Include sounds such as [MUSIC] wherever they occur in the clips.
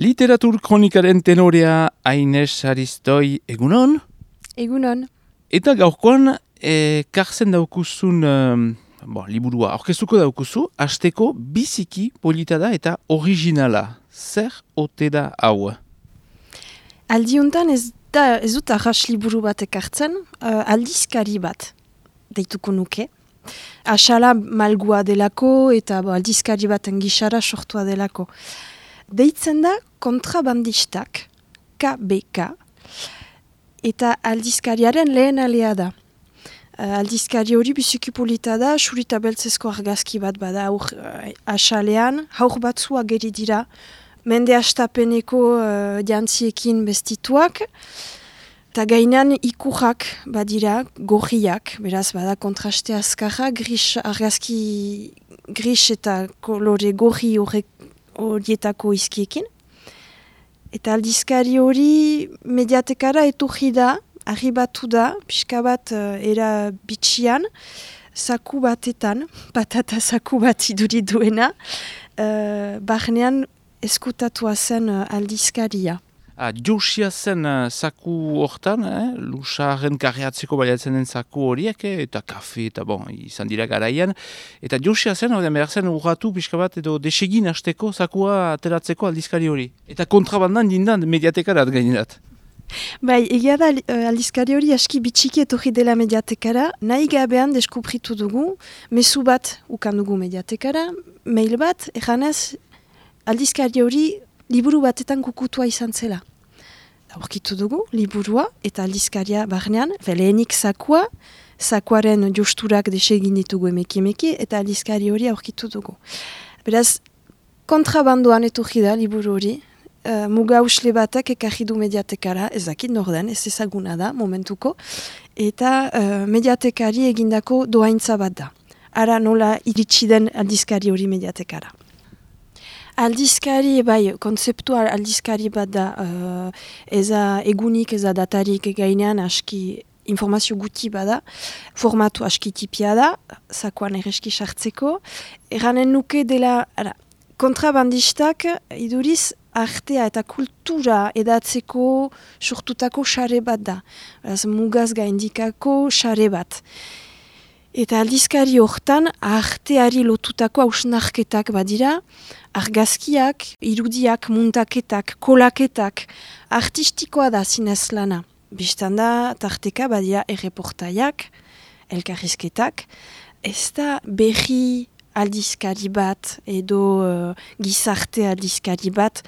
Literatur kronikaren tenorea Aines Aristoi egunon? Egunon. Eta gaurkoan, e, karzen daukuzun bo, liburua, orkestuko daukuzu, hasteko biziki polita da eta originala. Zer ote da hau? Aldiuntan ez, da, ez dut arras liburu bat ekartzen, uh, aldizkari bat deituko nuke. Asala malgua delako eta bo, aldizkari bat engisara sortua delako. Deitzen da kontrabandistak, KBK, eta aldizkariaren lehen alea da. Uh, aldizkari hori biziki polita da, surita beltzezko argazki bat bada aur uh, asalean, haur batzua geri dira, mende astapeneko uh, jantziekin bestituak, eta gainan ikurrak badira, gorriak, beraz bada kontraste azkarra, gris, argazki gris eta kolore gorri horietako izkiekin. Eta aldizkari hori mediatekara etorri da, arribatu da, pixka bat uh, era bitxian, saku batetan, [LAUGHS] patata saku bat iduri duena, uh, barnean eskutatua zen uh, aldizkaria. Ah, Josia zen uh, zaku hortan, eh? lusaren karriatzeko baliatzen den zaku horiek, eh? eta kafe, eta bon, izan dira garaian. Eta Josia zen, hori behar zen urratu pixka bat, edo desegin hasteko zakua ateratzeko aldizkari hori. Eta kontrabandan dindan mediatekarat gainerat. Bai, egia da uh, aldizkari hori aski bitxiki etorri dela mediatekara, nahi gabean deskubritu dugu, mesu bat ukan dugu mediatekara, mail bat, eganez, aldizkari hori liburu batetan kukutua izan zela. Aurkitu dugu, liburua eta aldizkaria barnean, lehenik zakua, zakuaren justurak desegin ditugu emeki emeki, eta aldizkari hori aurkitu dugu. Beraz, kontrabandoan etorri da liburu hori, uh, muga usle batak ekarri du mediatekara, ez dakit norden, ez ezaguna da, momentuko, eta uh, mediatekari egindako doaintza bat da. Ara nola iritsi den aldizkari hori mediatekara. Aldizkari, bai, konzeptual aldizkari bat da, uh, eza egunik, eza datarik gainean aski informazio guti bada, formatu aski tipia da, zakoan erreski sartzeko. Eranen nuke dela, ara, kontrabandistak iduriz artea eta kultura edatzeko sortutako sare bat da. Beraz, mugaz gaindikako sare bat. Eta aldizkari hortan arteari lotutako hausnarketak badira, argazkiak, irudiak, muntaketak, kolaketak, artistikoa da zinez lana. Bistan da, tarteka badira erreportaiak, elkarrizketak, ez da berri aldizkari bat edo uh, gizarte aldizkari bat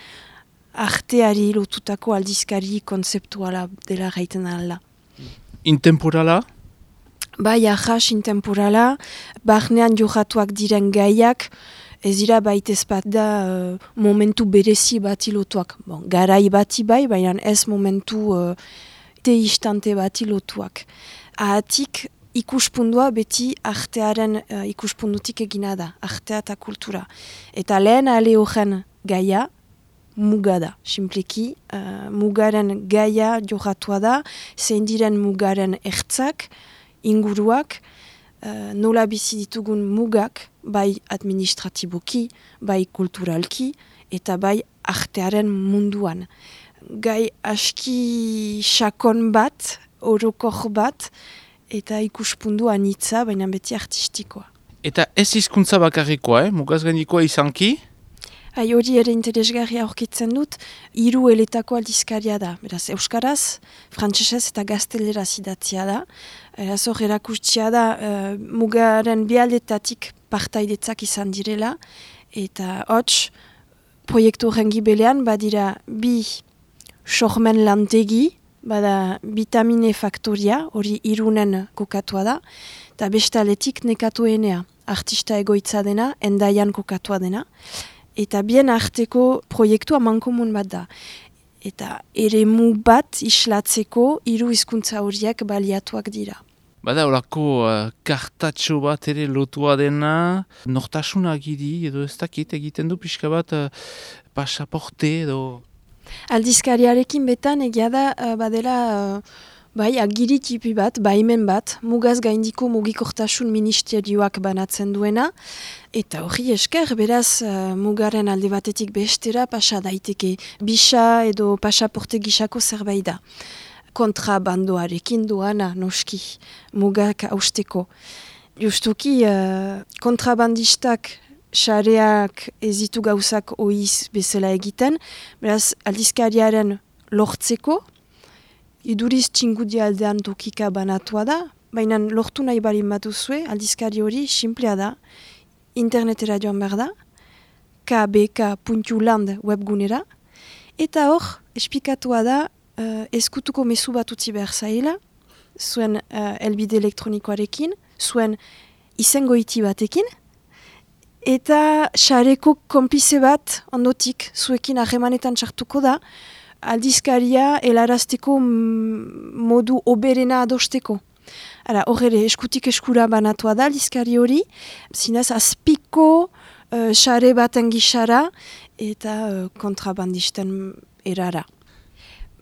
arteari lotutako aldizkari konzeptuala dela gaiten ala. Intemporala? Bai, ahas intemporala, barnean johatuak diren gaiak, ez dira baitez bat da uh, momentu berezi bati lotuak. Bon, garai bati bai, baina ez momentu uh, te istante bati lotuak. Ahatik, ikuspundua beti artearen uh, ikuspundutik egina da, artea eta kultura. Eta lehen ale horren gaia, muga da, simpleki, uh, mugaren gaia johatua da, zein diren mugaren ertzak, inguruak, uh, nola bizi ditugun mugak, bai administratiboki, bai kulturalki, eta bai artearen munduan. Gai aski sakon bat, orokor bat, eta ikuspundu anitza, baina beti artistikoa. Eta ez hizkuntza bakarrikoa, eh? mugaz gaindikoa izanki? Hai hori ere interesgarria aurkitzen dut, hiru eletako aldizkaria da. Beraz, Euskaraz, Frantsesez eta Gaztelera zidatzia da. Eraz hor erakustia da, uh, mugaren bialdetatik partaidetzak izan direla. Eta hots, proiektu horrengi belean, badira bi sormen lantegi, bada vitamine faktoria, hori irunen kokatua da, eta bestaletik nekatuenea, artista egoitza dena, endaian kokatua dena, eta bien arteko proiektua mankomun bat da. Eta ere mu bat islatzeko hiru hizkuntza horiek baliatuak dira. Bada horako uh, kartatxo bat ere lotua dena, nortasuna giri edo ez dakit egiten du pixka bat uh, pasaporte edo... Aldizkariarekin betan egia da uh, badela uh, Bai, agiri tipi bat, baimen bat, mugaz gaindiko mugikortasun ministerioak banatzen duena, eta hori esker, beraz, uh, mugaren alde batetik bestera pasa daiteke, bisa edo pasaporte gisako zerbait da. Kontrabandoarekin duana, noski, mugak austeko. Justuki, uh, kontrabandistak xareak ezitu gauzak oiz bezala egiten, beraz, aldizkariaren lortzeko, iduriz txingudia aldean tokika banatua da, baina lortu nahi bali matuzue, aldizkari hori, simplea da, internetera joan behar da, kbk.land webgunera, eta hor, espikatua da, uh, eskutuko mesu bat utzi behar zaila, zuen uh, elbide elektronikoarekin, zuen izango iti batekin, eta xareko konpize bat ondotik zuekin ahemanetan txartuko da, aldizkaria helarazteko modu oberena adosteko. Ara, horre, eskutik eskura banatua da aldizkari hori, zinez azpiko xare uh, baten gixara eta uh, kontrabandisten erara.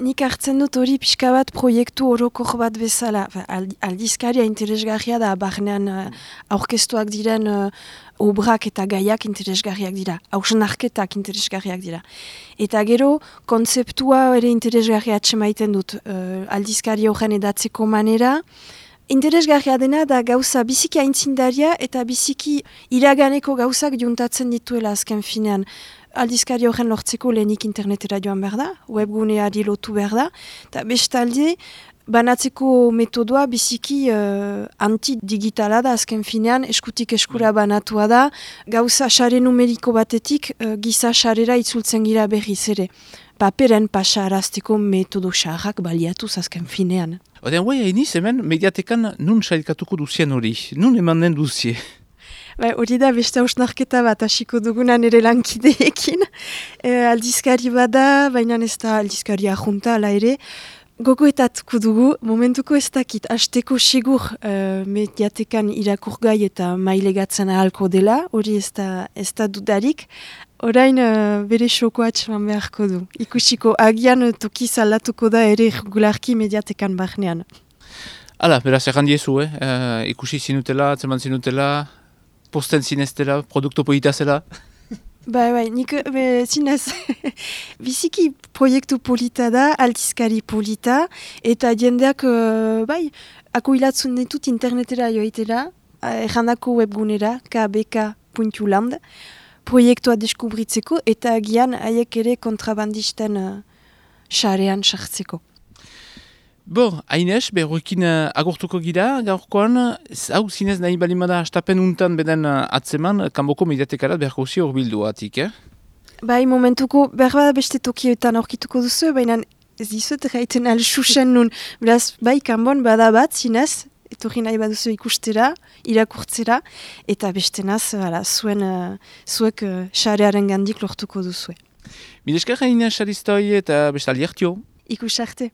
Nik hartzen dut hori pixka bat proiektu orokor bat bezala. Aldizkaria interesgarria da, barnean uh, aurkestuak diren uh, obrak eta gaiak interesgarriak dira. Hausnarketak interesgarriak dira. Eta gero, kontzeptua ere interesgarria atxemaiten dut uh, aldizkari horren edatzeko manera. Interesgarria dena da gauza biziki aintzindaria eta biziki iraganeko gauzak juntatzen dituela azken finean aldizkari horren lortzeko lehenik internetera joan behar da, webguneari lotu behar da, eta bestalde, banatzeko metodoa biziki uh, antidigitala da azken finean, eskutik eskura mm. banatua da, gauza xare numeriko batetik uh, giza xarera itzultzen gira berriz ere. Paperen pasa arazteko metodo xarrak baliatu azken finean. Odean, guai, hainiz hemen, mediatekan nun sailkatuko duzien hori, nun emanen duzie? Bai, hori da beste hausnarketa bat hasiko dugunan ere lankideekin. [LAUGHS] E, aldizkari bada, baina ez da aldizkari ahunta ala ere. Gogoetatuko dugu, momentuko ez dakit, hasteko sigur uh, mediatekan irakurgai eta mailegatzen ahalko dela, hori ez da, ez da dudarik. Orain uh, bere xoko atxeman beharko du. Ikusiko agian toki salatuko da ere regularki mediatekan barnean. Hala, beraz, erran diezu, eh? Uh, ikusi zinutela, atzeman zinutela, posten zineztera, produktu polita zela? Bai, bai, nik be, zinez, biziki proiektu polita da, altizkari polita, eta jendeak, uh, bai, ako hilatzun ditut internetera joitela, errandako webgunera, kbk.land, proiektua deskubritzeko, eta agian haiek ere kontrabandisten xarean uh, sartzeko. Bo, hainez, berroekin uh, agurtuko gira, gaurkoan, hau zinez nahi balimada astapen untan beden uh, atzeman, kanboko mediatekarat berko zi hor bildu atik, eh? Bai, momentuko, berba beste tokietan aurkituko duzu, baina ez dizut gaiten alxusen nun, beraz, bai, kanbon bada bat, zinez, etorri nahi baduzu ikustera, irakurtzera, eta beste naz, ala, zuen, uh, zuek xarearen uh, gandik lortuko duzu. Mileska gaina xariztoi eta bestal jertio? Ikus arte.